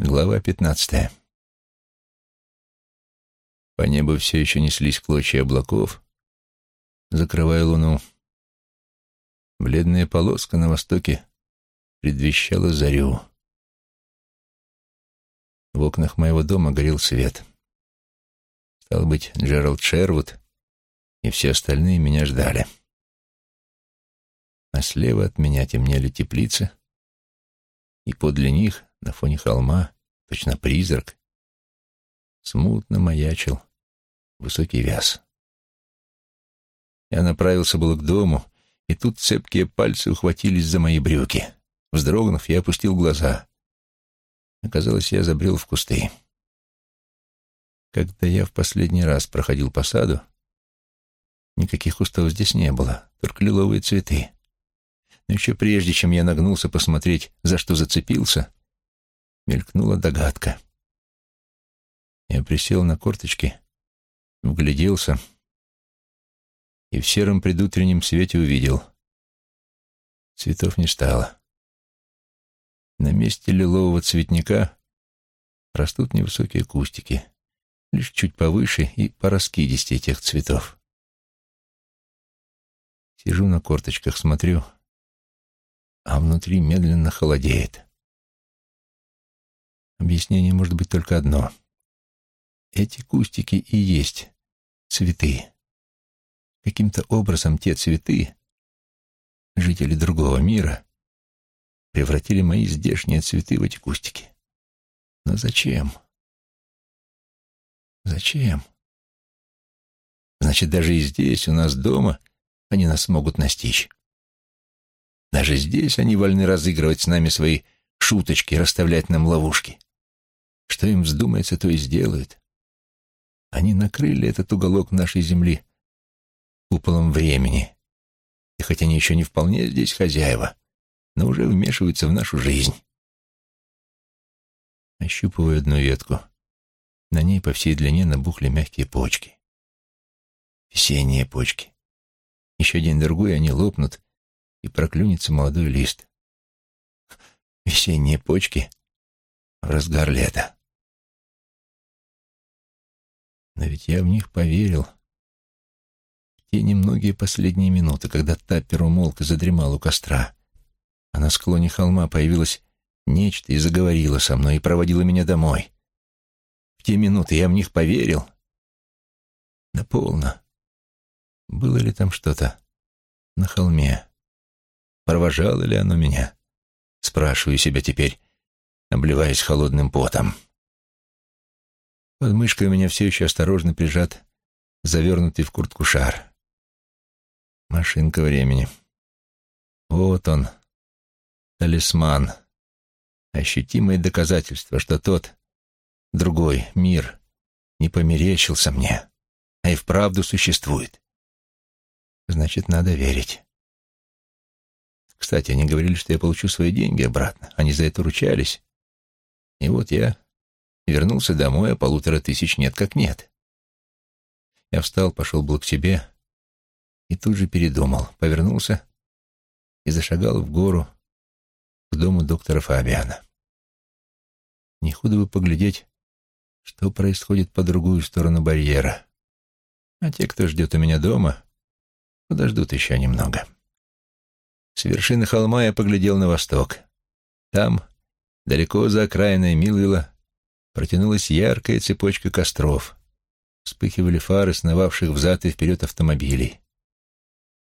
Глава пятнадцатая. По небу все еще неслись клочья облаков, закрывая луну. Бледная полоска на востоке предвещала зарю. В окнах моего дома горел свет. Стал быть, Джеральд Шервуд и все остальные меня ждали. А слева от меня темнели теплицы, и подле них на фоне холма, точно призрак, смутно маячил высокий вяз. Я направился было к дому, и тут цепкие пальцы ухватились за мои брюки. Вздрогнув, я опустил глаза. Оказалось, я забрел в кусты. Когда я в последний раз проходил по саду, никаких кустов здесь не было, только лиловые цветы. Но еще прежде, чем я нагнулся посмотреть, за что зацепился, мелькнула догадка. Я присел на корточки, вгляделся и в сером предутреннем свете увидел. Цветов не стало. На месте лилового цветника растут невысокие кустики, лишь чуть повыше и по раскидисти этих цветов. Сижу на корточках, смотрю, а внутри медленно холодеет. Объяснение может быть только одно. Эти кустики и есть цветы. Каким-то образом те цветы, жители другого мира, превратили мои здешние цветы в эти кустики. Но зачем? Зачем? Значит, даже и здесь, у нас дома, они нас могут настичь. Даже здесь они вольны разыгрывать с нами свои шуточки, расставлять нам ловушки. Что им вздумается, то и сделают. Они накрыли этот уголок нашей земли куполом времени. И хоть они еще не вполне здесь хозяева, но уже вмешиваются в нашу жизнь. Ощупываю одну ветку. На ней по всей длине набухли мягкие почки. Весенние почки. Еще день-другой они лопнут, и проклюнется молодой лист. Весенние почки в разгар лета. Но ведь я в них поверил. В те немногие последние минуты, когда Таппер умолк и задремал у костра, а на склоне холма появилось нечто и заговорило со мной, и проводило меня домой. В те минуты я в них поверил. Да полно. Было ли там что-то на холме? Провожало ли оно меня? Спрашиваю себя теперь, обливаясь холодным потом. Под мышкой у меня все еще осторожно прижат завернутый в куртку шар. Машинка времени. Вот он, талисман. Ощутимое доказательство, что тот, другой мир, не померещился мне, а и вправду существует. Значит, надо верить. Кстати, они говорили, что я получу свои деньги обратно. Они за это ручались. И вот я Вернулся домой, а полутора тысяч нет как нет. Я встал, пошел был к себе и тут же передумал, повернулся и зашагал в гору к дому доктора Фабиана. Не худо бы поглядеть, что происходит по другую сторону барьера. А те, кто ждет у меня дома, подождут еще немного. С вершины холма я поглядел на восток. Там, далеко за окраиной Милвилла, протянулась яркая цепочка костров. Вспыхивали фары сновавших взад и вперед автомобилей.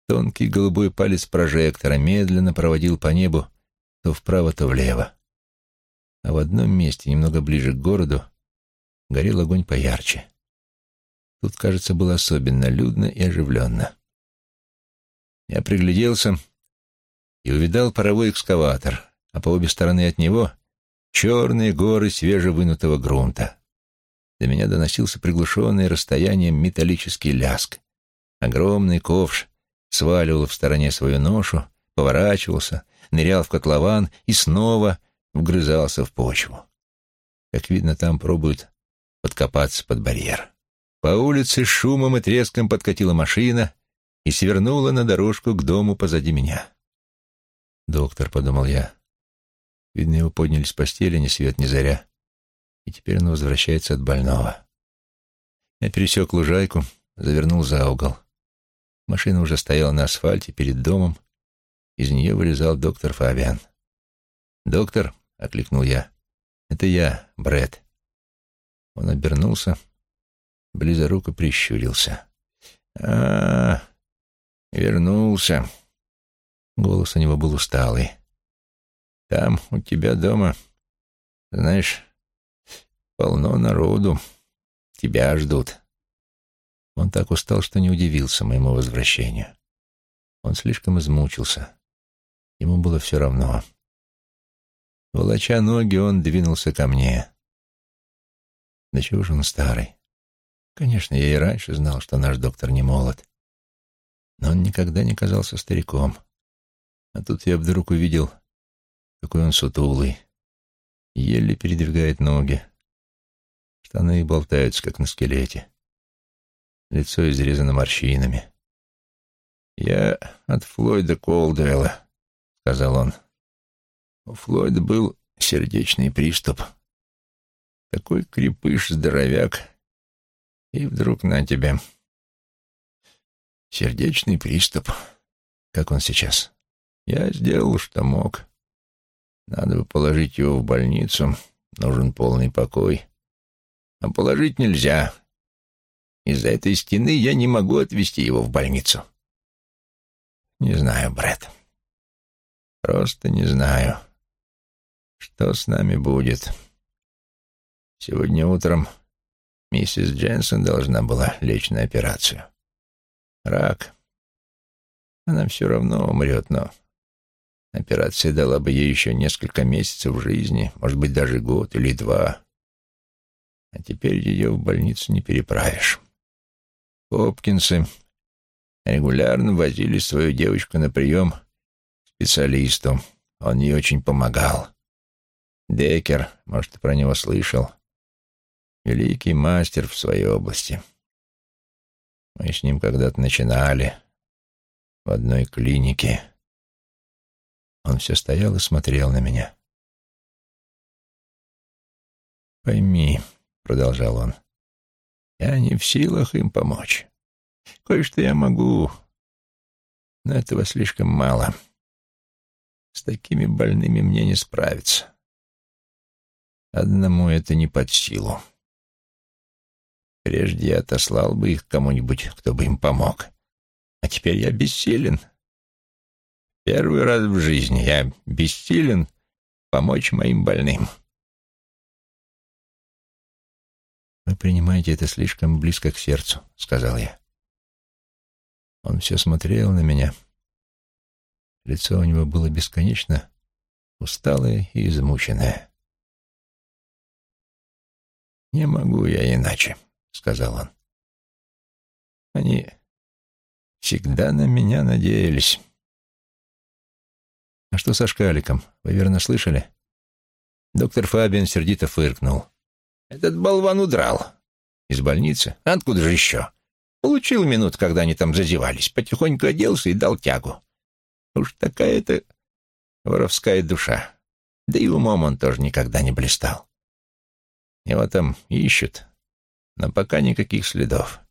Тонкий голубой палец прожектора медленно проводил по небу то вправо, то влево. А в одном месте, немного ближе к городу, горел огонь поярче. Тут, кажется, было особенно людно и оживленно. Я пригляделся и увидал паровой экскаватор, а по обе стороны от него черные горы свежевынутого грунта. До меня доносился приглушенный расстоянием металлический ляск. Огромный ковш сваливал в стороне свою ношу, поворачивался, нырял в котлован и снова вгрызался в почву. Как видно, там пробуют подкопаться под барьер. По улице шумом и треском подкатила машина и свернула на дорожку к дому позади меня. «Доктор», — подумал я, Видно, его подняли с постели ни свет ни заря и теперь он возвращается от больного. Я пересек лужайку, завернул за угол. Машина уже стояла на асфальте перед домом. Из нее вылезал доктор Фабиан. «Доктор», — окликнул я, — «это я, Брэд». Он обернулся, близоруко прищурился. а, -а вернулся». Голос у него был усталый. «Там, у тебя дома, знаешь, полно народу. Тебя ждут». Он так устал, что не удивился моему возвращению. Он слишком измучился. Ему было все равно. Волоча ноги, он двинулся ко мне. Да чего же он старый? Конечно, я и раньше знал, что наш доктор не молод. Но он никогда не казался стариком. А тут я вдруг увидел, какой он сутулый, еле передвигает ноги. Штаны болтаются, как на скелете лицо изрезано морщинами. «Я от Флойда Колдуэлла», — сказал он. У Флойда был сердечный приступ. Такой крепыш-здоровяк. И вдруг на тебе. Сердечный приступ. Как он сейчас? Я сделал, что мог. Надо бы положить его в больницу. Нужен полный покой. А положить нельзя. Из-за этой стены я не могу отвезти его в больницу. Не знаю, Брэд. Просто не знаю, что с нами будет. Сегодня утром миссис Дженсон должна была лечь на операцию. Рак. Она все равно умрет, но операция дала бы ей еще несколько месяцев жизни, может быть, даже год или два. А теперь ее в больницу не переправишь. Хопкинсы регулярно возили свою девочку на прием к специалисту. Он ей очень помогал. Декер, может, про него слышал. Великий мастер в своей области. Мы с ним когда-то начинали в одной клинике. Он все стоял и смотрел на меня. «Пойми», — продолжал он, — я не в силах им помочь. Кое-что я могу, но этого слишком мало. С такими больными мне не справиться. Одному это не под силу. Прежде я отослал бы их кому-нибудь, кто бы им помог. А теперь я бессилен. Первый раз в жизни я бессилен помочь моим больным. «Вы принимаете это слишком близко к сердцу», — сказал я. Он все смотрел на меня. Лицо у него было бесконечно усталое и измученное. «Не могу я иначе», — сказал он. «Они всегда на меня надеялись». «А что со шкаликом? Вы верно слышали?» Доктор Фабиан сердито фыркнул. Этот болван удрал. Из больницы? Откуда же еще? Получил минут, когда они там зазевались. Потихоньку оделся и дал тягу. Уж такая-то воровская душа. Да и умом он тоже никогда не блистал. Его там ищут, но пока никаких следов.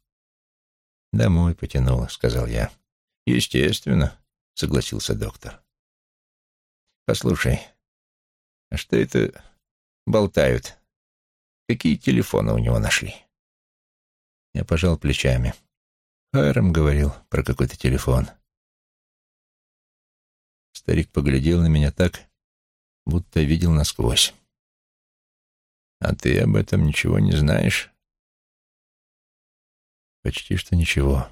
«Домой потянуло», — сказал я. «Естественно», — согласился доктор. «Послушай, а что это болтают Какие телефоны у него нашли? Я пожал плечами. Хайрам говорил про какой-то телефон. Старик поглядел на меня так, будто видел насквозь. «А ты об этом ничего не знаешь?» «Почти что ничего».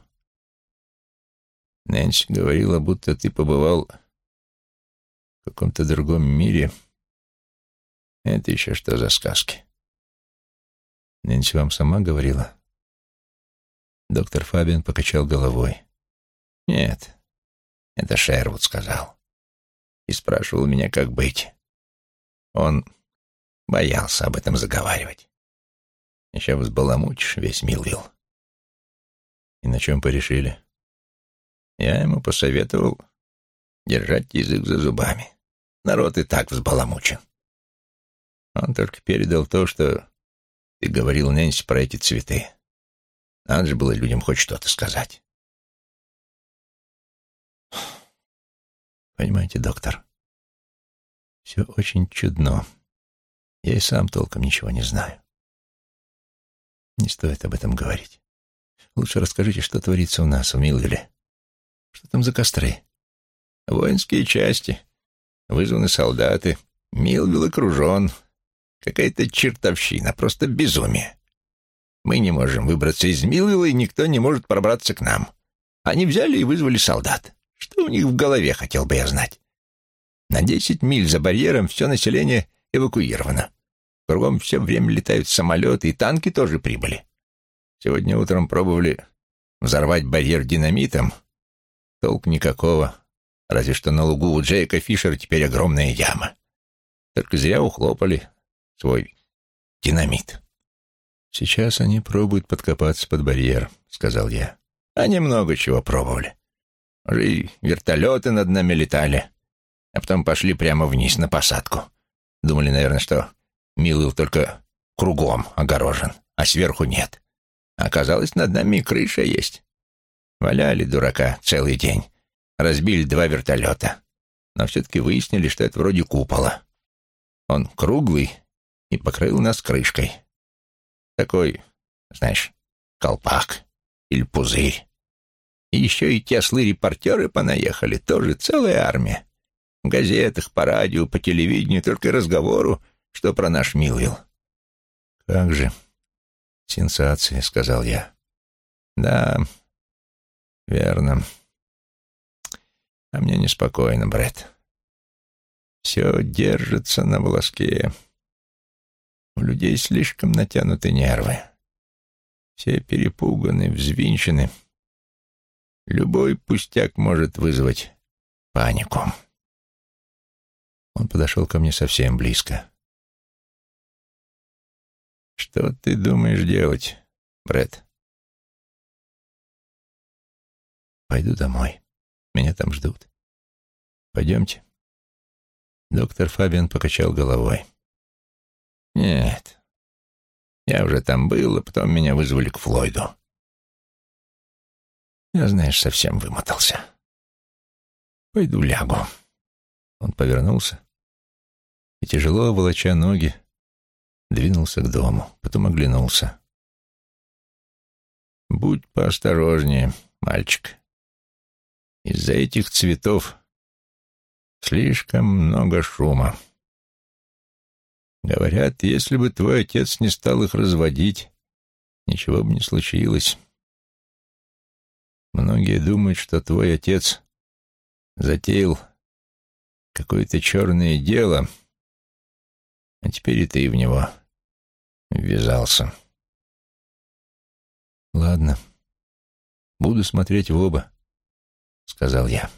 Нэнси говорила, будто ты побывал в каком-то другом мире. Это еще что за сказки? Нэнси вам сама говорила? Доктор Фабиан покачал головой. Нет, это Шервуд сказал. И спрашивал меня, как быть. Он боялся об этом заговаривать. Еще взбаламутишь весь Милвилл. И на чем порешили? Я ему посоветовал держать язык за зубами. Народ и так взбаламучен. Он только передал то, что Ты говорил Нэнси про эти цветы. Надо же было людям хоть что-то сказать. Понимаете, доктор, все очень чудно. Я и сам толком ничего не знаю. Не стоит об этом говорить. Лучше расскажите, что творится у нас в Милвилле. Что там за костры? Воинские части. Вызваны солдаты. Милвилл окружен. Какая-то чертовщина, просто безумие. Мы не можем выбраться из Милвилла, и никто не может пробраться к нам. Они взяли и вызвали солдат. Что у них в голове, хотел бы я знать. На десять миль за барьером все население эвакуировано. Кругом все время летают самолеты, и танки тоже прибыли. Сегодня утром пробовали взорвать барьер динамитом. Толк никакого. Разве что на лугу у Джейка Фишера теперь огромная яма. Только зря ухлопали свой динамит. «Сейчас они пробуют подкопаться под барьер», — сказал я. «Они много чего пробовали. Уже и вертолеты над нами летали, а потом пошли прямо вниз на посадку. Думали, наверное, что Милыл только кругом огорожен, а сверху нет. Оказалось, над нами и крыша есть. Валяли дурака целый день. Разбили два вертолета. Но все-таки выяснили, что это вроде купола. Он круглый и покрыл нас крышкой. Такой, знаешь, колпак или пузырь. И еще и те ослы-репортеры понаехали, тоже целая армия. В газетах, по радио, по телевидению, только разговору, что про наш Милвилл. «Как же сенсация», — сказал я. «Да, верно. А мне неспокойно, Брэд. Все держится на волоске. У людей слишком натянуты нервы. Все перепуганы, взвинчены. Любой пустяк может вызвать панику. Он подошел ко мне совсем близко. «Что ты думаешь делать, Брэд?» «Пойду домой. Меня там ждут. Пойдемте». Доктор Фабиан покачал головой. «Нет, я уже там был, а потом меня вызвали к Флойду. Я, знаешь, совсем вымотался. Пойду лягу». Он повернулся и, тяжело волоча ноги, двинулся к дому, потом оглянулся. «Будь поосторожнее, мальчик. Из-за этих цветов слишком много шума. Говорят, если бы твой отец не стал их разводить, ничего бы не случилось. Многие думают, что твой отец затеял какое-то черное дело, а теперь и ты в него ввязался. «Ладно, буду смотреть в оба», — сказал я.